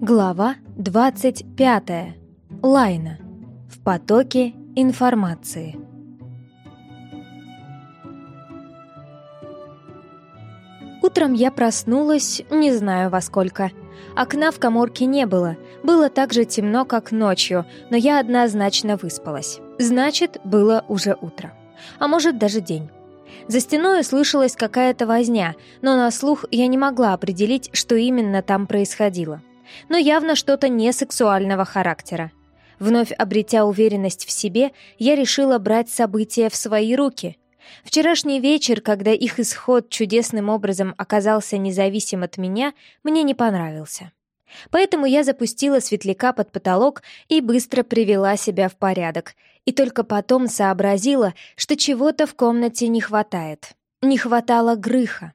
Глава 25. Лайна. В потоке информации. Утром я проснулась, не знаю во сколько. Окна в коморке не было, было так же темно, как ночью, но я однозначно выспалась. Значит, было уже утро. А может, даже день. За стеной слышалась какая-то возня, но на слух я не могла определить, что именно там происходило но явно что-то не сексуального характера. Вновь обретя уверенность в себе, я решила брать события в свои руки. Вчерашний вечер, когда их исход чудесным образом оказался независим от меня, мне не понравился. Поэтому я запустила светляка под потолок и быстро привела себя в порядок, и только потом сообразила, что чего-то в комнате не хватает. Не хватало грыха.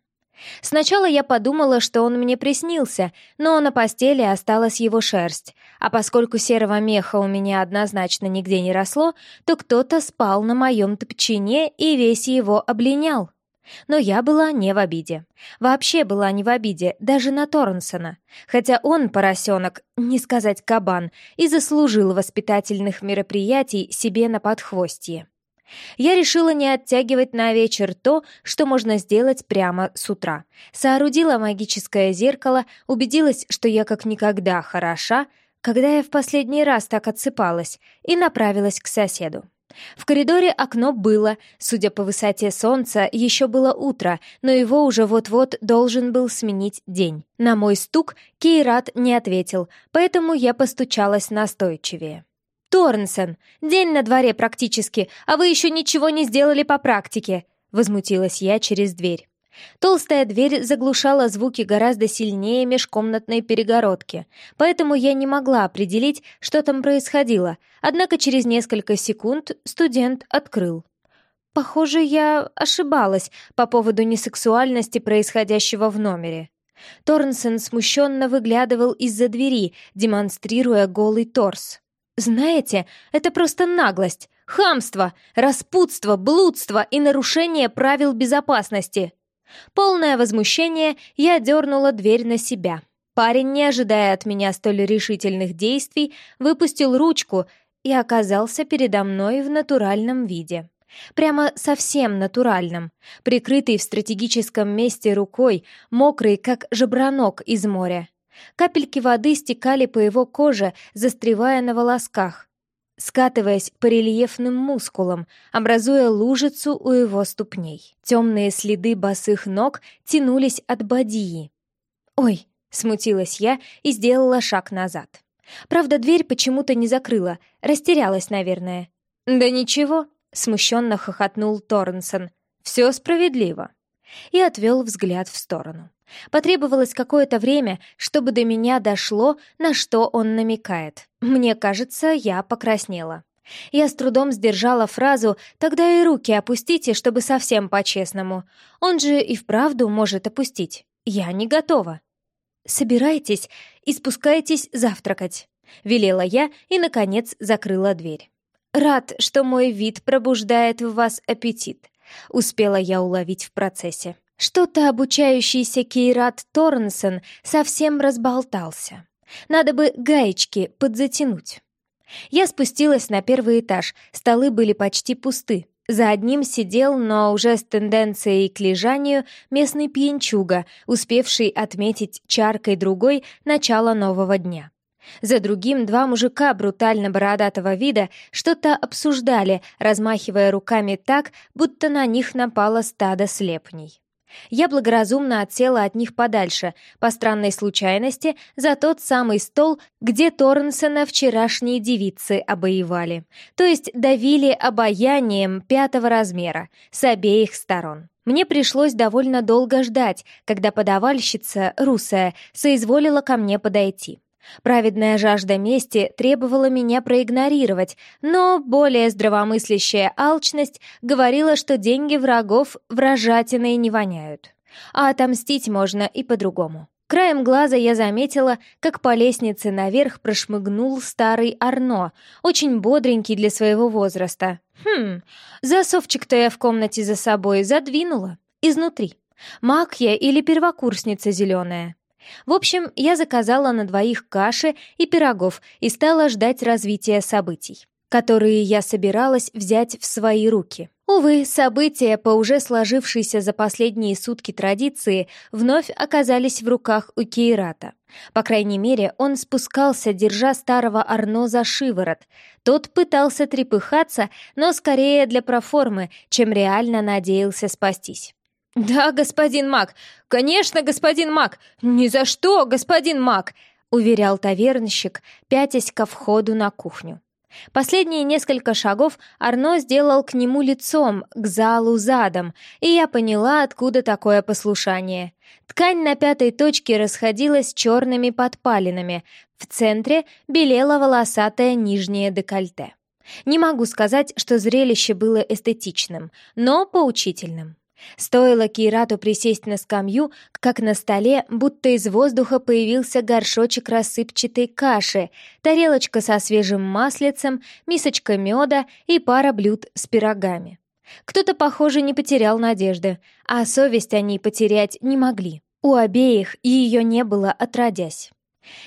Сначала я подумала, что он мне приснился, но на постели осталась его шерсть, а поскольку серого меха у меня однозначно нигде не росло, то кто-то спал на моем топчине и весь его облинял. Но я была не в обиде. Вообще была не в обиде, даже на Торнсона. Хотя он, поросенок, не сказать кабан, и заслужил воспитательных мероприятий себе на подхвостье. Я решила не оттягивать на вечер то, что можно сделать прямо с утра. Соорудила магическое зеркало, убедилась, что я как никогда хороша, когда я в последний раз так отсыпалась, и направилась к соседу. В коридоре окно было, судя по высоте солнца, еще было утро, но его уже вот-вот должен был сменить день. На мой стук Кейрат не ответил, поэтому я постучалась настойчивее. «Торнсон, день на дворе практически, а вы еще ничего не сделали по практике», — возмутилась я через дверь. Толстая дверь заглушала звуки гораздо сильнее межкомнатной перегородки, поэтому я не могла определить, что там происходило, однако через несколько секунд студент открыл. Похоже, я ошибалась по поводу несексуальности происходящего в номере. Торнсон смущенно выглядывал из-за двери, демонстрируя голый торс. Знаете, это просто наглость, хамство, распутство, блудство и нарушение правил безопасности. Полное возмущение, я дернула дверь на себя. Парень, не ожидая от меня столь решительных действий, выпустил ручку и оказался передо мной в натуральном виде. Прямо совсем натуральном, прикрытый в стратегическом месте рукой, мокрый, как жебранок из моря. Капельки воды стекали по его коже, застревая на волосках, скатываясь по рельефным мускулам, образуя лужицу у его ступней. Темные следы босых ног тянулись от бадьи. «Ой!» — смутилась я и сделала шаг назад. Правда, дверь почему-то не закрыла, растерялась, наверное. «Да ничего», — смущенно хохотнул Торнсон. «Все справедливо». И отвел взгляд в сторону. Потребовалось какое-то время, чтобы до меня дошло, на что он намекает. Мне кажется, я покраснела. Я с трудом сдержала фразу «тогда и руки опустите, чтобы совсем по-честному». Он же и вправду может опустить. Я не готова. «Собирайтесь и спускайтесь завтракать», — велела я и, наконец, закрыла дверь. «Рад, что мой вид пробуждает в вас аппетит», — успела я уловить в процессе. Что-то обучающийся Кейрат Торнсон совсем разболтался. Надо бы гаечки подзатянуть. Я спустилась на первый этаж, столы были почти пусты. За одним сидел, но уже с тенденцией к лежанию, местный пьянчуга, успевший отметить чаркой другой начало нового дня. За другим два мужика брутально бородатого вида что-то обсуждали, размахивая руками так, будто на них напало стадо слепней. Я благоразумно отсела от них подальше, по странной случайности, за тот самый стол, где Торнсона вчерашние девицы обоевали, то есть давили обаянием пятого размера, с обеих сторон. Мне пришлось довольно долго ждать, когда подавальщица, русая, соизволила ко мне подойти. Праведная жажда мести требовала меня проигнорировать, но более здравомыслящая алчность говорила, что деньги врагов вражатиной не воняют. А отомстить можно и по-другому. Краем глаза я заметила, как по лестнице наверх прошмыгнул старый Арно, очень бодренький для своего возраста. Хм, засовчик-то я в комнате за собой задвинула. Изнутри. Маг я или первокурсница зеленая? В общем, я заказала на двоих каши и пирогов и стала ждать развития событий, которые я собиралась взять в свои руки. Увы, события по уже сложившейся за последние сутки традиции вновь оказались в руках у Кейрата. По крайней мере, он спускался, держа старого Арно за шиворот. Тот пытался трепыхаться, но скорее для проформы, чем реально надеялся спастись. «Да, господин Мак! Конечно, господин Мак! Ни за что, господин Мак!» — уверял тавернщик, пятясь ко входу на кухню. Последние несколько шагов Арно сделал к нему лицом, к залу задом, и я поняла, откуда такое послушание. Ткань на пятой точке расходилась черными подпалинами, в центре белело волосатое нижнее декольте. Не могу сказать, что зрелище было эстетичным, но поучительным. Стоило Кейрату присесть на скамью, как на столе, будто из воздуха появился горшочек рассыпчатой каши, тарелочка со свежим маслицем, мисочка меда и пара блюд с пирогами. Кто-то, похоже, не потерял надежды, а совесть они потерять не могли. У обеих ее не было отродясь.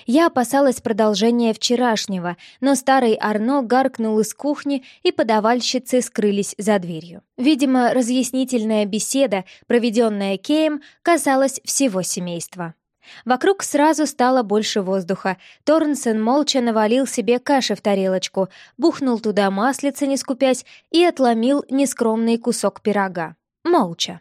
Я опасалась продолжения вчерашнего, но старый Арно гаркнул из кухни, и подавальщицы скрылись за дверью. Видимо, разъяснительная беседа, проведенная Кеем, касалась всего семейства. Вокруг сразу стало больше воздуха. Торнсон молча навалил себе каши в тарелочку, бухнул туда маслица, не скупясь, и отломил нескромный кусок пирога. Молча.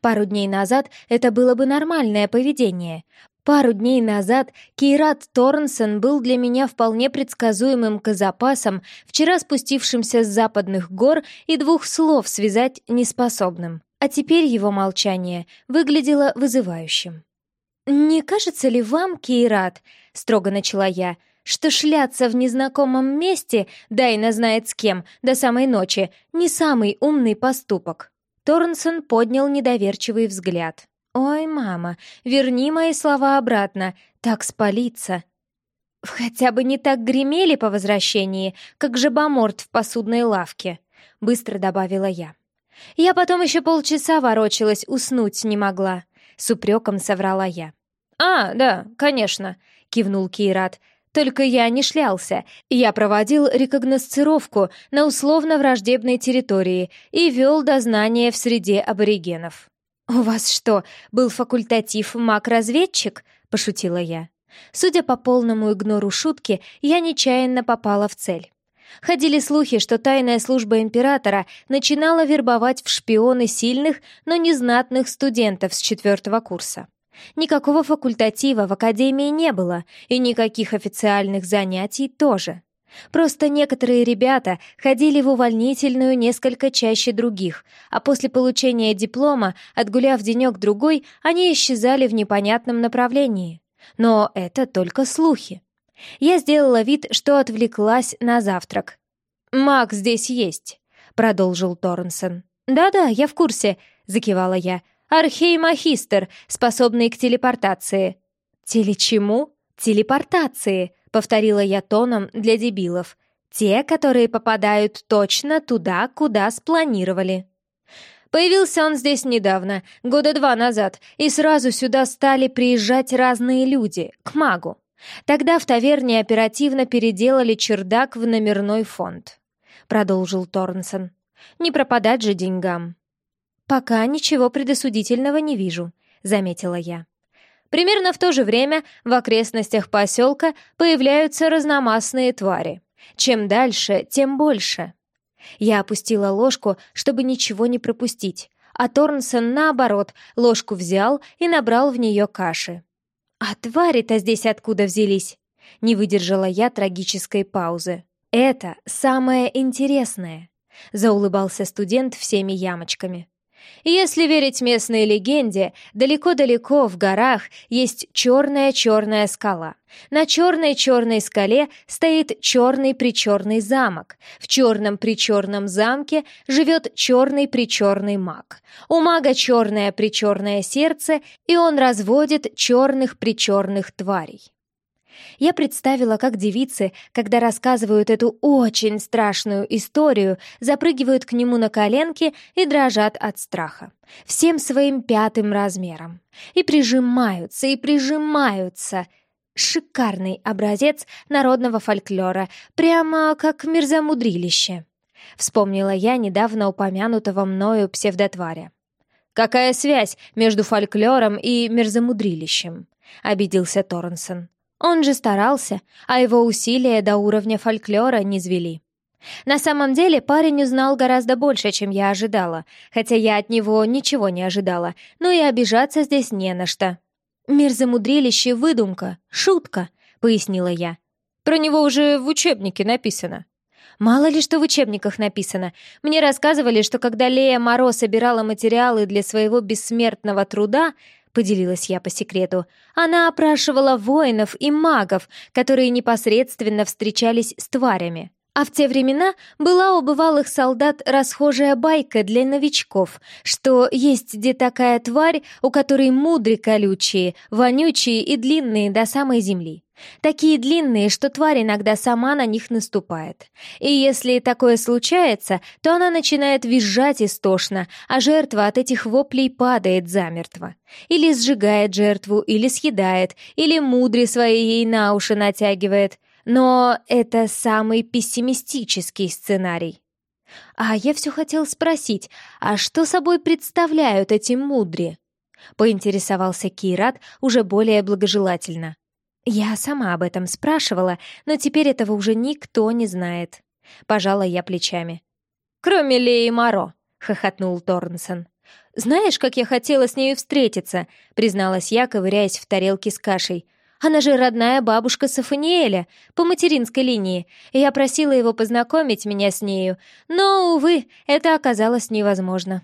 Пару дней назад это было бы нормальное поведение. Пару дней назад Кейрат Торнсон был для меня вполне предсказуемым казапасом, вчера спустившимся с западных гор и двух слов связать неспособным. А теперь его молчание выглядело вызывающим. «Не кажется ли вам, Кейрат, — строго начала я, — что шляться в незнакомом месте, да и на знает с кем, до самой ночи, не самый умный поступок?» Торнсон поднял недоверчивый взгляд. «Ой, мама, верни мои слова обратно, так спалиться!» «Хотя бы не так гремели по возвращении, как жабоморт в посудной лавке», — быстро добавила я. «Я потом еще полчаса ворочалась, уснуть не могла», — с упреком соврала я. «А, да, конечно», — кивнул Кейрат. «Только я не шлялся. Я проводил рекогносцировку на условно-враждебной территории и вел дознание в среде аборигенов». «У вас что, был факультатив маг-разведчик?» — пошутила я. Судя по полному игнору шутки, я нечаянно попала в цель. Ходили слухи, что тайная служба императора начинала вербовать в шпионы сильных, но незнатных студентов с четвертого курса. Никакого факультатива в академии не было, и никаких официальных занятий тоже. Просто некоторые ребята ходили в увольнительную несколько чаще других, а после получения диплома, отгуляв денек-другой, они исчезали в непонятном направлении. Но это только слухи. Я сделала вид, что отвлеклась на завтрак. «Маг здесь есть», — продолжил Торнсон. «Да-да, я в курсе», — закивала я. «Архей-махистер, способный к телепортации». «Теле чему?» «Телепортации», — повторила я тоном для дебилов. «Те, которые попадают точно туда, куда спланировали». Появился он здесь недавно, года два назад, и сразу сюда стали приезжать разные люди, к магу. Тогда в таверне оперативно переделали чердак в номерной фонд. Продолжил Торнсон. Не пропадать же деньгам. «Пока ничего предосудительного не вижу», — заметила я. Примерно в то же время в окрестностях поселка появляются разномастные твари. Чем дальше, тем больше. Я опустила ложку, чтобы ничего не пропустить, а Торнсон, наоборот, ложку взял и набрал в нее каши. «А твари-то здесь откуда взялись?» Не выдержала я трагической паузы. «Это самое интересное», — заулыбался студент всеми ямочками. Если верить местной легенде, далеко-далеко в горах есть черная-черная скала. На черной-черной скале стоит черный-причерный замок. В черном-причерном замке живет черный-причерный маг. У мага черное-причерное сердце, и он разводит черных-причерных тварей. Я представила, как девицы, когда рассказывают эту очень страшную историю, запрыгивают к нему на коленки и дрожат от страха. Всем своим пятым размером. И прижимаются, и прижимаются. Шикарный образец народного фольклора, прямо как мерзомудрилище. Вспомнила я недавно упомянутого мною псевдотваря. «Какая связь между фольклором и мерзомудрилищем?» — обиделся Торренсон. Он же старался, а его усилия до уровня фольклора не звели. На самом деле парень узнал гораздо больше, чем я ожидала, хотя я от него ничего не ожидала, но и обижаться здесь не на что. «Мир замудрилище — выдумка, шутка», — пояснила я. «Про него уже в учебнике написано». Мало ли что в учебниках написано. Мне рассказывали, что когда Лея Моро собирала материалы для своего бессмертного труда, поделилась я по секрету. Она опрашивала воинов и магов, которые непосредственно встречались с тварями. А в те времена была у бывалых солдат расхожая байка для новичков, что есть где такая тварь, у которой мудры колючие, вонючие и длинные до самой земли. Такие длинные, что тварь иногда сама на них наступает. И если такое случается, то она начинает визжать истошно, а жертва от этих воплей падает замертво. Или сжигает жертву, или съедает, или мудри свои ей на уши натягивает. Но это самый пессимистический сценарий. А я все хотел спросить, а что собой представляют эти мудри? Поинтересовался Кират уже более благожелательно. Я сама об этом спрашивала, но теперь этого уже никто не знает. Пожала я плечами. «Кроме Леи Моро», — хохотнул Торнсон. «Знаешь, как я хотела с нею встретиться?» — призналась я, ковыряясь в тарелке с кашей. «Она же родная бабушка Сафаниэля, по материнской линии, и я просила его познакомить меня с нею, но, увы, это оказалось невозможно».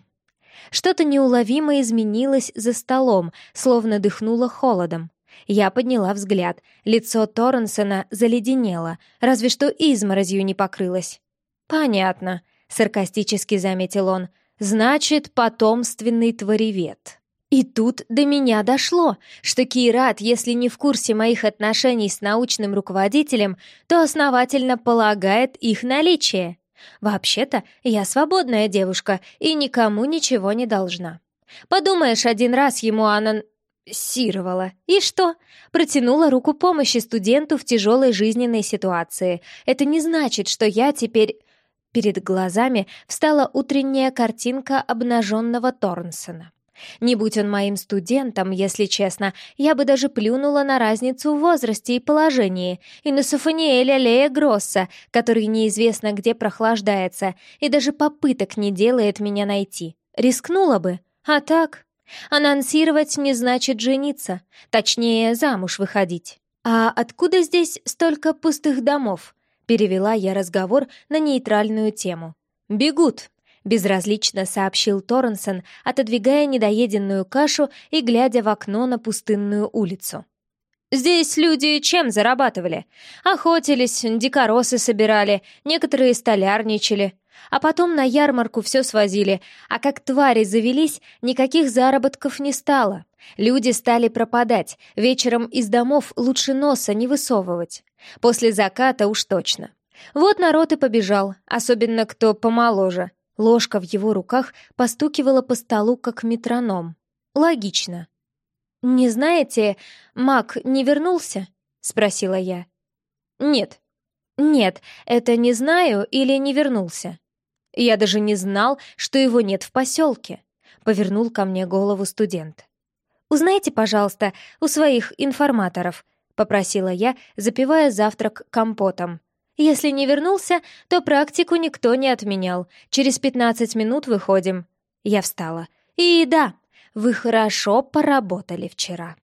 Что-то неуловимо изменилось за столом, словно дыхнуло холодом. Я подняла взгляд. Лицо Торренсона заледенело, разве что изморозью не покрылось. «Понятно», — саркастически заметил он. «Значит, потомственный творевед». И тут до меня дошло, что Кират, если не в курсе моих отношений с научным руководителем, то основательно полагает их наличие. Вообще-то, я свободная девушка и никому ничего не должна. Подумаешь, один раз ему Анан Сировала. И что? Протянула руку помощи студенту в тяжелой жизненной ситуации. Это не значит, что я теперь... Перед глазами встала утренняя картинка обнаженного Торнсона. Не будь он моим студентом, если честно, я бы даже плюнула на разницу в возрасте и положении, и на Софаниэля Лея Гросса, который неизвестно где прохлаждается, и даже попыток не делает меня найти. Рискнула бы, а так... Анонсировать не значит жениться, точнее, замуж выходить. «А откуда здесь столько пустых домов?» — перевела я разговор на нейтральную тему. «Бегут», — безразлично сообщил Торренсон, отодвигая недоеденную кашу и глядя в окно на пустынную улицу. Здесь люди чем зарабатывали? Охотились, дикоросы собирали, некоторые столярничали. А потом на ярмарку все свозили, а как твари завелись, никаких заработков не стало. Люди стали пропадать, вечером из домов лучше носа не высовывать. После заката уж точно. Вот народ и побежал, особенно кто помоложе. Ложка в его руках постукивала по столу, как метроном. Логично. «Не знаете, маг не вернулся?» — спросила я. «Нет». «Нет, это не знаю или не вернулся?» Я даже не знал, что его нет в поселке», — повернул ко мне голову студент. «Узнайте, пожалуйста, у своих информаторов», — попросила я, запивая завтрак компотом. «Если не вернулся, то практику никто не отменял. Через пятнадцать минут выходим». Я встала. «И да, вы хорошо поработали вчера».